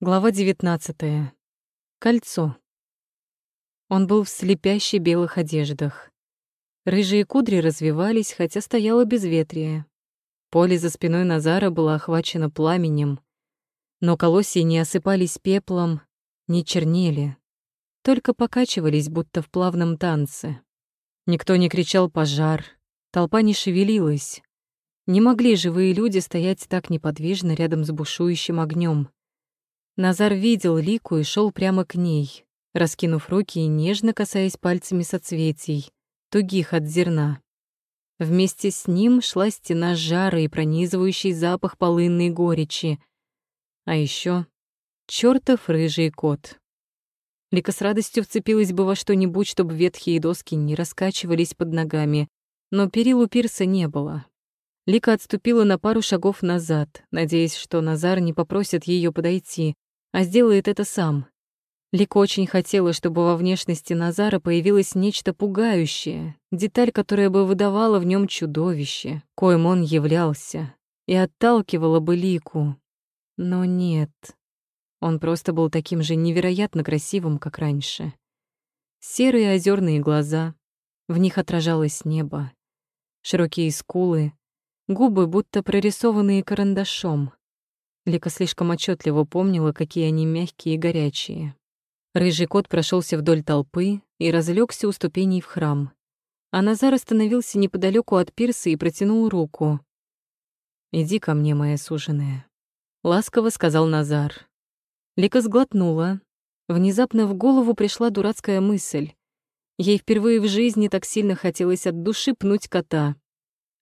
Глава 19. Кольцо. Он был в слепяще белых одеждах. Рыжие кудри развивались, хотя стояло безветрие. Поле за спиной Назара было охвачено пламенем, но колосья не осыпались пеплом, не чернели, только покачивались, будто в плавном танце. Никто не кричал «пожар», толпа не шевелилась. Не могли живые люди стоять так неподвижно рядом с бушующим огнем. Назар видел Лику и шел прямо к ней, раскинув руки и нежно касаясь пальцами соцветий, тугих от зерна. Вместе с ним шла стена жара и пронизывающий запах полынной горечи. А еще чертов рыжий кот. Лика с радостью вцепилась бы во что-нибудь, чтобы ветхие доски не раскачивались под ногами, но перил у пирса не было. Лика отступила на пару шагов назад, надеясь, что Назар не попросит ее подойти, а сделает это сам. Лика очень хотела, чтобы во внешности Назара появилось нечто пугающее, деталь, которая бы выдавала в нем чудовище, коим он являлся, и отталкивала бы Лику. Но нет. Он просто был таким же невероятно красивым, как раньше. Серые озерные глаза, в них отражалось небо. Широкие скулы, губы будто прорисованные карандашом. Лика слишком отчетливо помнила, какие они мягкие и горячие. Рыжий кот прошелся вдоль толпы и разлегся у ступеней в храм. А Назар остановился неподалеку от пирса и протянул руку. «Иди ко мне, моя суженая», — ласково сказал Назар. Лика сглотнула. Внезапно в голову пришла дурацкая мысль. Ей впервые в жизни так сильно хотелось от души пнуть кота.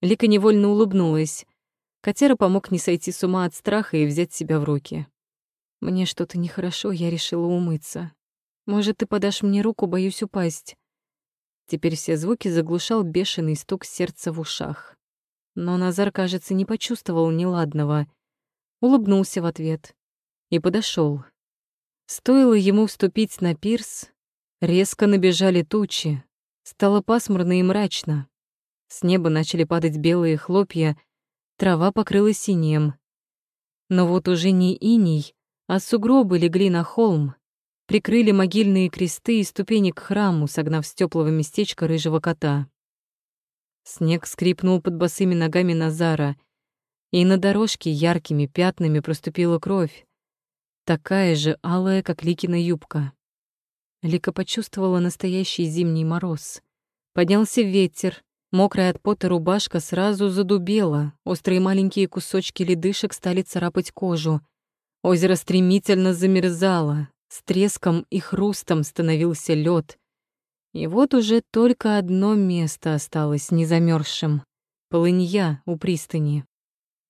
Лика невольно улыбнулась. Котяра помог не сойти с ума от страха и взять себя в руки. «Мне что-то нехорошо, я решила умыться. Может, ты подашь мне руку, боюсь упасть». Теперь все звуки заглушал бешеный стук сердца в ушах. Но Назар, кажется, не почувствовал неладного. Улыбнулся в ответ и подошел. Стоило ему вступить на пирс, резко набежали тучи. Стало пасмурно и мрачно. С неба начали падать белые хлопья, трава покрылась синим. Но вот уже не иней, а сугробы легли на холм, прикрыли могильные кресты и ступени к храму, согнав с теплого местечка рыжего кота. Снег скрипнул под босыми ногами Назара, и на дорожке яркими пятнами проступила кровь, такая же алая, как Ликина юбка. Лика почувствовала настоящий зимний мороз. Поднялся ветер, Мокрая от пота рубашка сразу задубела, острые маленькие кусочки ледышек стали царапать кожу. Озеро стремительно замерзало, с треском и хрустом становился лед. И вот уже только одно место осталось незамерзшим — полынья у пристани.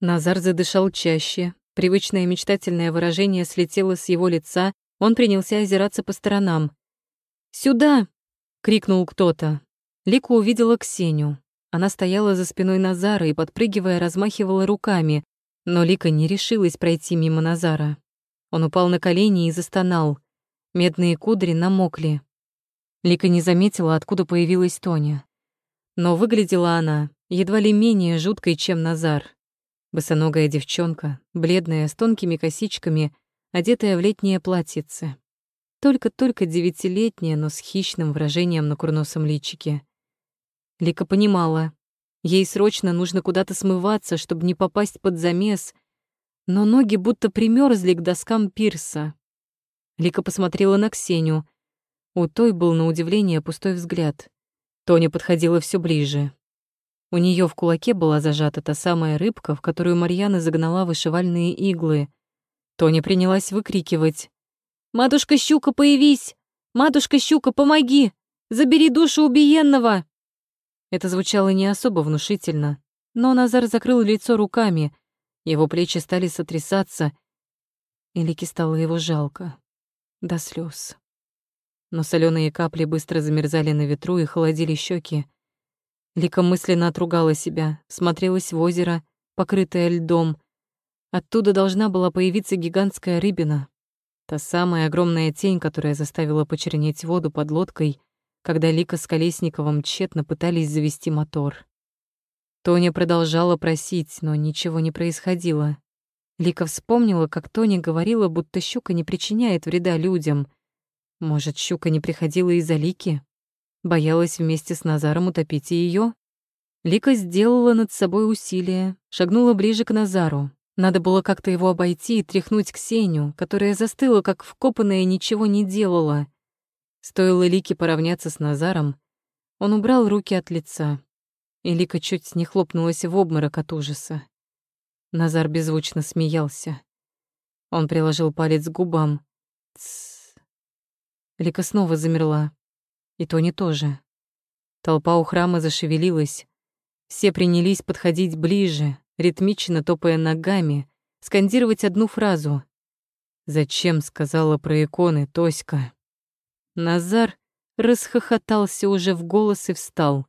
Назар задышал чаще, привычное мечтательное выражение слетело с его лица, он принялся озираться по сторонам. «Сюда!» — крикнул кто-то. Лика увидела Ксению. Она стояла за спиной Назара и, подпрыгивая, размахивала руками, но Лика не решилась пройти мимо Назара. Он упал на колени и застонал. Медные кудри намокли. Лика не заметила, откуда появилась Тоня. Но выглядела она едва ли менее жуткой, чем Назар. Босоногая девчонка, бледная, с тонкими косичками, одетая в летнее платьице. Только-только девятилетняя, но с хищным выражением на курносом личике. Лика понимала, ей срочно нужно куда-то смываться, чтобы не попасть под замес, но ноги будто примерзли к доскам пирса. Лика посмотрела на Ксению. У той был на удивление пустой взгляд. Тоня подходила все ближе. У нее в кулаке была зажата та самая рыбка, в которую Марьяна загнала вышивальные иглы. Тоня принялась выкрикивать. «Матушка Щука, появись! Матушка Щука, помоги! Забери душу убиенного!» Это звучало не особо внушительно, но Назар закрыл лицо руками, его плечи стали сотрясаться, и Лике стало его жалко. До слез. Но соленые капли быстро замерзали на ветру и холодили щеки. Лика мысленно отругала себя, смотрелась в озеро, покрытое льдом. Оттуда должна была появиться гигантская рыбина. Та самая огромная тень, которая заставила почернеть воду под лодкой когда Лика с Колесниковым тщетно пытались завести мотор. Тоня продолжала просить, но ничего не происходило. Лика вспомнила, как Тони говорила, будто щука не причиняет вреда людям. Может, щука не приходила из-за Лики? Боялась вместе с Назаром утопить ее? Лика сделала над собой усилие, шагнула ближе к Назару. Надо было как-то его обойти и тряхнуть Ксению, которая застыла, как вкопанная, и ничего не делала. Стоило Лике поравняться с Назаром, он убрал руки от лица, и Лика чуть не хлопнулась в обморок от ужаса. Назар беззвучно смеялся. Он приложил палец к губам. Тссс. Лика снова замерла. И Тони тоже. Толпа у храма зашевелилась. Все принялись подходить ближе, ритмично топая ногами, скандировать одну фразу. «Зачем?» — сказала про иконы Тоська. Назар расхохотался уже в голос и встал.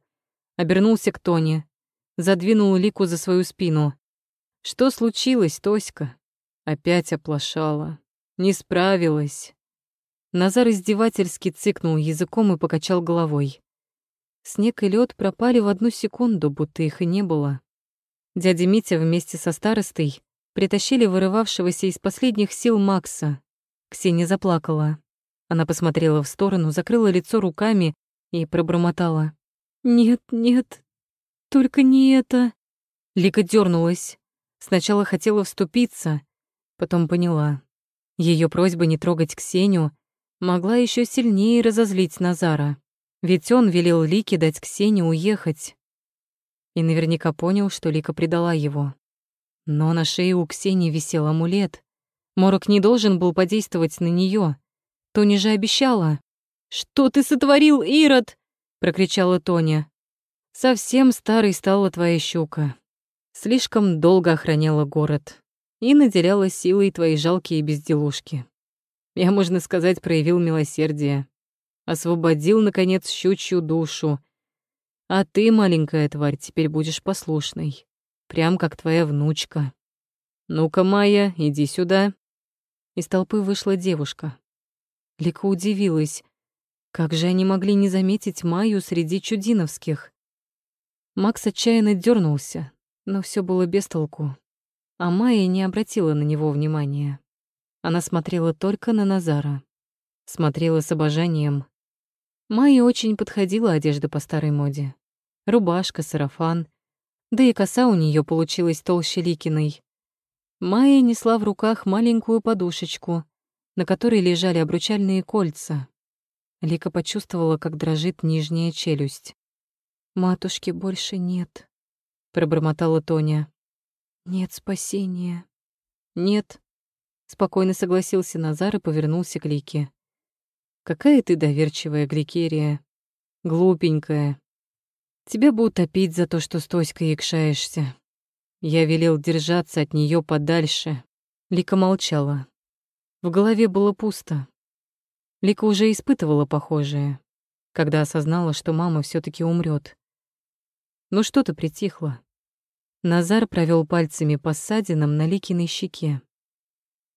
Обернулся к Тони, задвинул Лику за свою спину. Что случилось, Тоська? Опять оплошала. Не справилась. Назар издевательски цыкнул языком и покачал головой. Снег и лед пропали в одну секунду, будто их и не было. Дядя Митя вместе со старостой притащили вырывавшегося из последних сил Макса. Ксения заплакала. Она посмотрела в сторону, закрыла лицо руками и пробормотала. «Нет, нет, только не это». Лика дернулась. Сначала хотела вступиться, потом поняла. Ее просьба не трогать Ксению могла еще сильнее разозлить Назара. Ведь он велел Лике дать Ксении уехать. И наверняка понял, что Лика предала его. Но на шее у Ксении висел амулет. Морок не должен был подействовать на нее. Тоня же обещала. «Что ты сотворил, Ирод?» — прокричала Тоня. «Совсем старой стала твоя щука слишком долго охраняла город и наделяла силой твои жалкие безделушки. Я, можно сказать, проявил милосердие, освободил, наконец, щучью душу. А ты, маленькая тварь, теперь будешь послушной, прям как твоя внучка. Ну-ка, Майя, иди сюда. Из толпы вышла девушка. Лика удивилась, как же они могли не заметить Майю среди чудиновских? Макс отчаянно дернулся, но все было без толку. А Майя не обратила на него внимания. Она смотрела только на Назара. Смотрела с обожанием. Майе очень подходила одежда по старой моде. Рубашка, сарафан. Да и коса у нее получилась толще Ликиной. Майя несла в руках маленькую подушечку, на которой лежали обручальные кольца. Лика почувствовала, как дрожит нижняя челюсть. «Матушки больше нет», пробормотала Тоня. Нет спасения. Нет, спокойно согласился Назар и повернулся к Лике. Какая ты доверчивая, Гликерия. Глупенькая. Тебя бы утопить за то, что с Тоськой якшаешься. Я велел держаться от нее подальше. Лика молчала. В голове было пусто. Лика уже испытывала похожее, когда осознала, что мама все таки умрет. Ну что ты притихла? Назар провел пальцами по ссадинам на Ликиной щеке.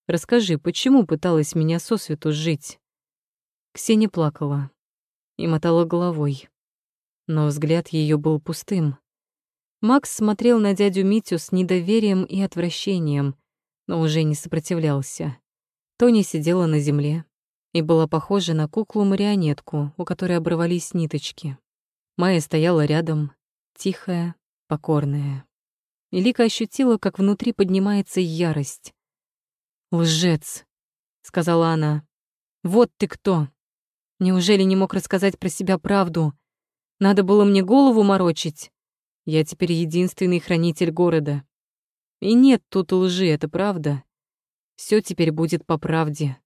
«Расскажи, почему пыталась меня сосвету жить?» Ксения плакала и мотала головой, но взгляд ее был пустым. Макс смотрел на дядю Митю с недоверием и отвращением, но уже не сопротивлялся. Тоня сидела на земле и была похожа на куклу-марионетку, у которой оборвались ниточки. Майя стояла рядом, тихая, покорная. И Лика ощутила, как внутри поднимается ярость. «Лжец», — сказала она. «Вот ты кто! Неужели не мог рассказать про себя правду? Надо было мне голову морочить. Я теперь единственный хранитель города. И нет тут лжи, это правда. Все теперь будет по правде».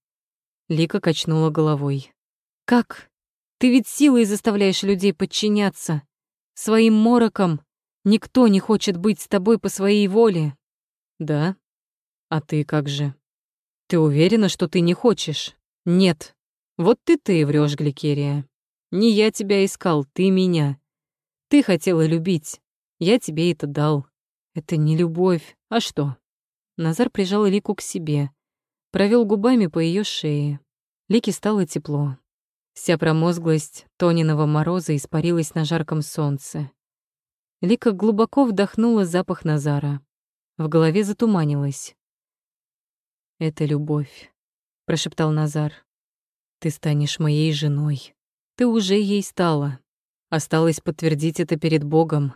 Лика качнула головой. «Как? Ты ведь силой заставляешь людей подчиняться. Своим мороком. Никто не хочет быть с тобой по своей воле. Да? А ты как же? Ты уверена, что ты не хочешь? Нет. Вот ты ты врешь, Гликерия. Не я тебя искал, ты меня. Ты хотела любить. Я тебе это дал. Это не любовь. А что? Назар прижал Лику к себе, провел губами по ее шее. Лике стало тепло. Вся промозглость Тониного мороза испарилась на жарком солнце. Лика глубоко вдохнула запах Назара. В голове затуманилось. Это любовь, прошептал Назар. Ты станешь моей женой. Ты уже ей стала. Осталось подтвердить это перед Богом.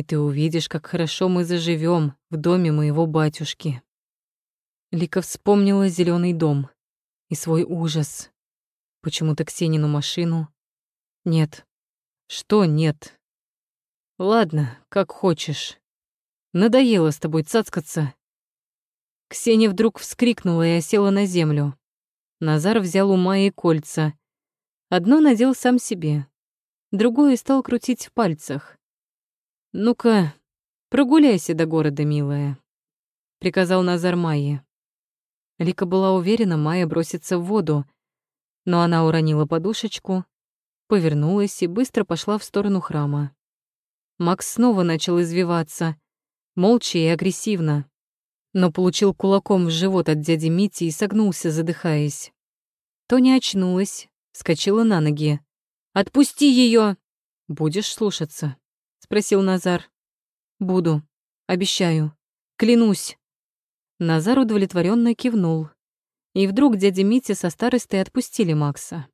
И ты увидишь, как хорошо мы заживем в доме моего батюшки. Лика вспомнила зеленый дом и свой ужас. Почему-то Ксенину машину. Нет. Что нет? Ладно, как хочешь. Надоело с тобой цацкаться. Ксения вдруг вскрикнула и осела на землю. Назар взял у Майи кольца. Одно надел сам себе, другое стал крутить в пальцах. «Ну-ка, прогуляйся до города, милая», — приказал Назар Майе. Лика была уверена, Майя бросится в воду, но она уронила подушечку, повернулась и быстро пошла в сторону храма. Макс снова начал извиваться, молча и агрессивно, но получил кулаком в живот от дяди Мити и согнулся, задыхаясь. Тоня очнулась, вскочила на ноги. «Отпусти ее! «Будешь слушаться?» — спросил Назар. «Буду. Обещаю. Клянусь». Назар удовлетворенно кивнул. И вдруг дядя Митя со старостой отпустили Макса.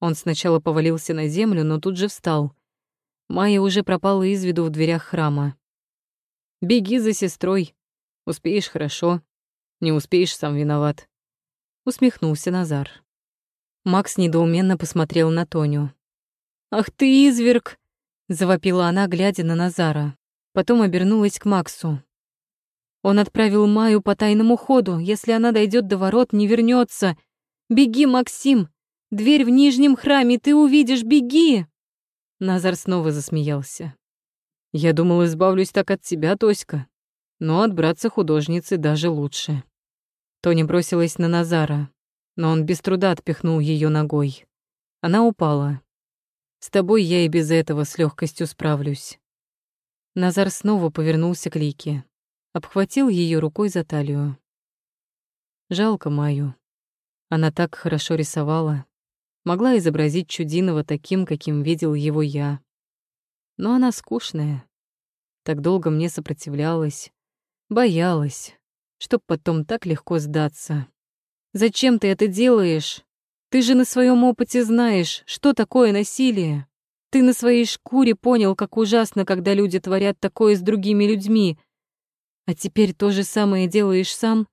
Он сначала повалился на землю, но тут же встал. Майя уже пропала из виду в дверях храма. «Беги за сестрой. Успеешь — хорошо. Не успеешь — сам виноват». Усмехнулся Назар. Макс недоуменно посмотрел на Тоню. «Ах ты, изверг!» — завопила она, глядя на Назара. Потом обернулась к Максу. Он отправил Маю по тайному ходу. Если она дойдет до ворот, не вернется. Беги, Максим! Дверь в нижнем храме, ты увидишь, беги!» Назар снова засмеялся. «Я думал, избавлюсь так от тебя, Тоська. Но от братца художницы даже лучше». Тоня бросилась на Назара, но он без труда отпихнул ее ногой. Она упала. «С тобой я и без этого с легкостью справлюсь». Назар снова повернулся к Лике, обхватил ее рукой за талию. Жалко Маю. Она так хорошо рисовала могла изобразить Чудинова таким, каким видел его я. Но она скучная. Так долго мне сопротивлялась, боялась, чтоб потом так легко сдаться. «Зачем ты это делаешь? Ты же на своем опыте знаешь, что такое насилие. Ты на своей шкуре понял, как ужасно, когда люди творят такое с другими людьми. А теперь то же самое делаешь сам?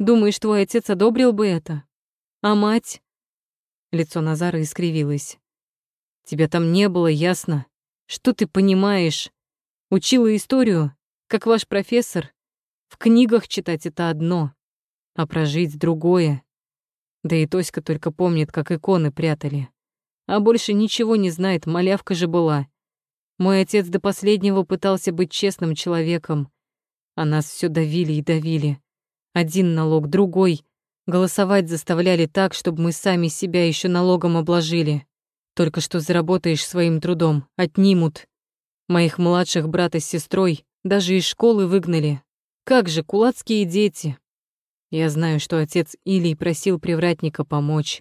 Думаешь, твой отец одобрил бы это? А мать? Лицо Назара искривилось. «Тебя там не было, ясно? Что ты понимаешь? Учила историю, как ваш профессор. В книгах читать это одно, а прожить другое. Да и Тоська только помнит, как иконы прятали. А больше ничего не знает, малявка же была. Мой отец до последнего пытался быть честным человеком, а нас все давили и давили. Один налог, другой. Голосовать заставляли так, чтобы мы сами себя еще налогом обложили. Только что заработаешь своим трудом, отнимут. Моих младших брата с сестрой даже из школы выгнали. Как же, кулацкие дети. Я знаю, что отец Илий просил привратника помочь.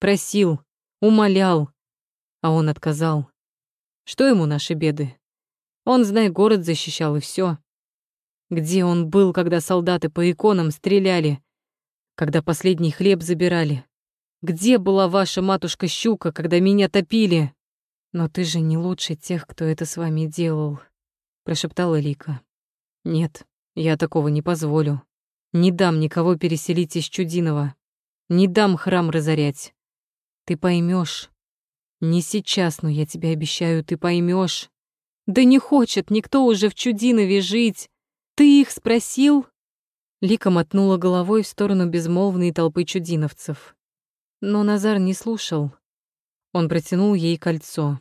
Просил, умолял, а он отказал. Что ему наши беды? Он, знай, город защищал и все. Где он был, когда солдаты по иконам стреляли, когда последний хлеб забирали? Где была ваша матушка-щука, когда меня топили? Но ты же не лучше тех, кто это с вами делал, прошептала Лика. Нет, я такого не позволю. Не дам никого переселить из Чудинова. Не дам храм разорять. Ты поймешь. Не сейчас, но я тебе обещаю, ты поймешь. Да не хочет никто уже в Чудинове жить. Ты их спросил? Лика мотнула головой в сторону безмолвной толпы чудиновцев. Но Назар не слушал. Он протянул ей кольцо.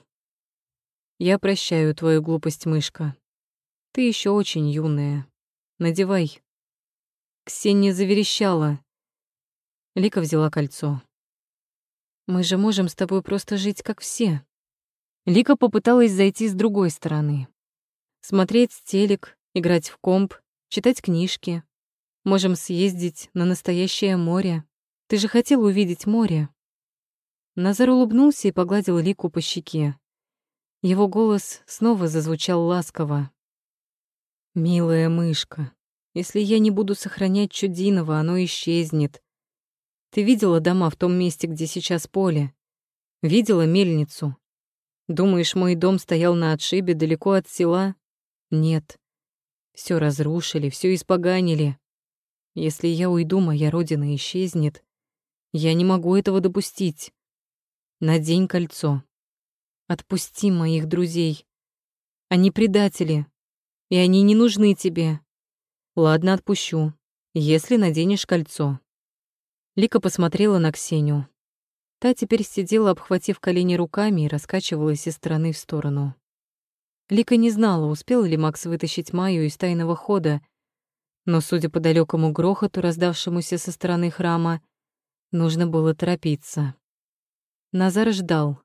«Я прощаю твою глупость, мышка. Ты еще очень юная. Надевай». Ксения заверещала. Лика взяла кольцо. «Мы же можем с тобой просто жить, как все». Лика попыталась зайти с другой стороны. Смотреть телек, играть в комп, читать книжки, Можем съездить на настоящее море. Ты же хотел увидеть море». Назар улыбнулся и погладил Лику по щеке. Его голос снова зазвучал ласково. «Милая мышка, Если я не буду сохранять Чудинова, оно исчезнет. Ты видела дома в том месте, где сейчас поле? Видела мельницу? Думаешь, мой дом стоял на отшибе далеко от села? Нет. Все разрушили, все испоганили. Если я уйду, моя родина исчезнет. Я не могу этого допустить. Надень кольцо. Отпусти моих друзей. Они предатели, и они не нужны тебе. Ладно, отпущу, если наденешь кольцо. Лика посмотрела на Ксению. Та теперь сидела, обхватив колени руками и раскачивалась из стороны в сторону. Лика не знала, успел ли Макс вытащить Майю из тайного хода, но, судя по далекому грохоту, раздавшемуся со стороны храма, нужно было торопиться. Назар ждал.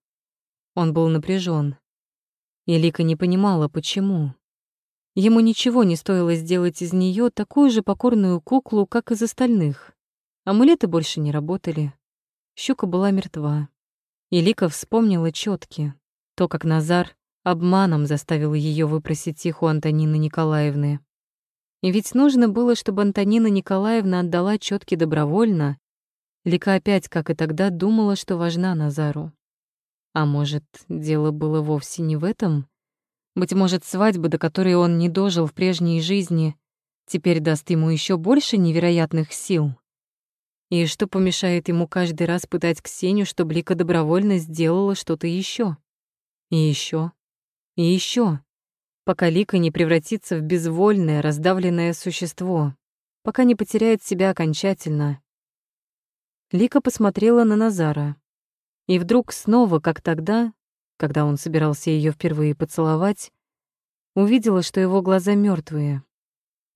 Он был напряжен. И Лика не понимала, почему. Ему ничего не стоило сделать из нее такую же покорную куклу, как из остальных. Амулеты больше не работали. Щука была мертва. И Лика вспомнила четки, то, как Назар обманом заставил ее выпросить их у Антонины Николаевны. И ведь нужно было, чтобы Антонина Николаевна отдала четки добровольно. Лика опять, как и тогда, думала, что важна Назару. А может, дело было вовсе не в этом? Быть может, свадьба, до которой он не дожил в прежней жизни, теперь даст ему еще больше невероятных сил? И что помешает ему каждый раз пытать Ксению, чтобы Лика добровольно сделала что-то еще? И еще и еще, пока Лика не превратится в безвольное, раздавленное существо, пока не потеряет себя окончательно. Лика посмотрела на Назара. И вдруг снова, как тогда, когда он собирался ее впервые поцеловать, увидела, что его глаза мертвые.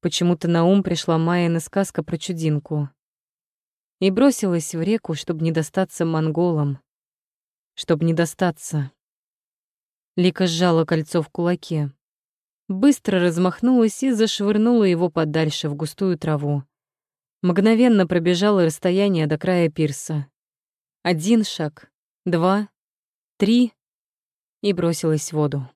Почему-то на ум пришла Майяна сказка про чудинку. И бросилась в реку, чтобы не достаться монголам. Чтобы не достаться. Лика сжала кольцо в кулаке. Быстро размахнулась и зашвырнула его подальше в густую траву. Мгновенно пробежала расстояние до края пирса. Один шаг, два, три и бросилась в воду.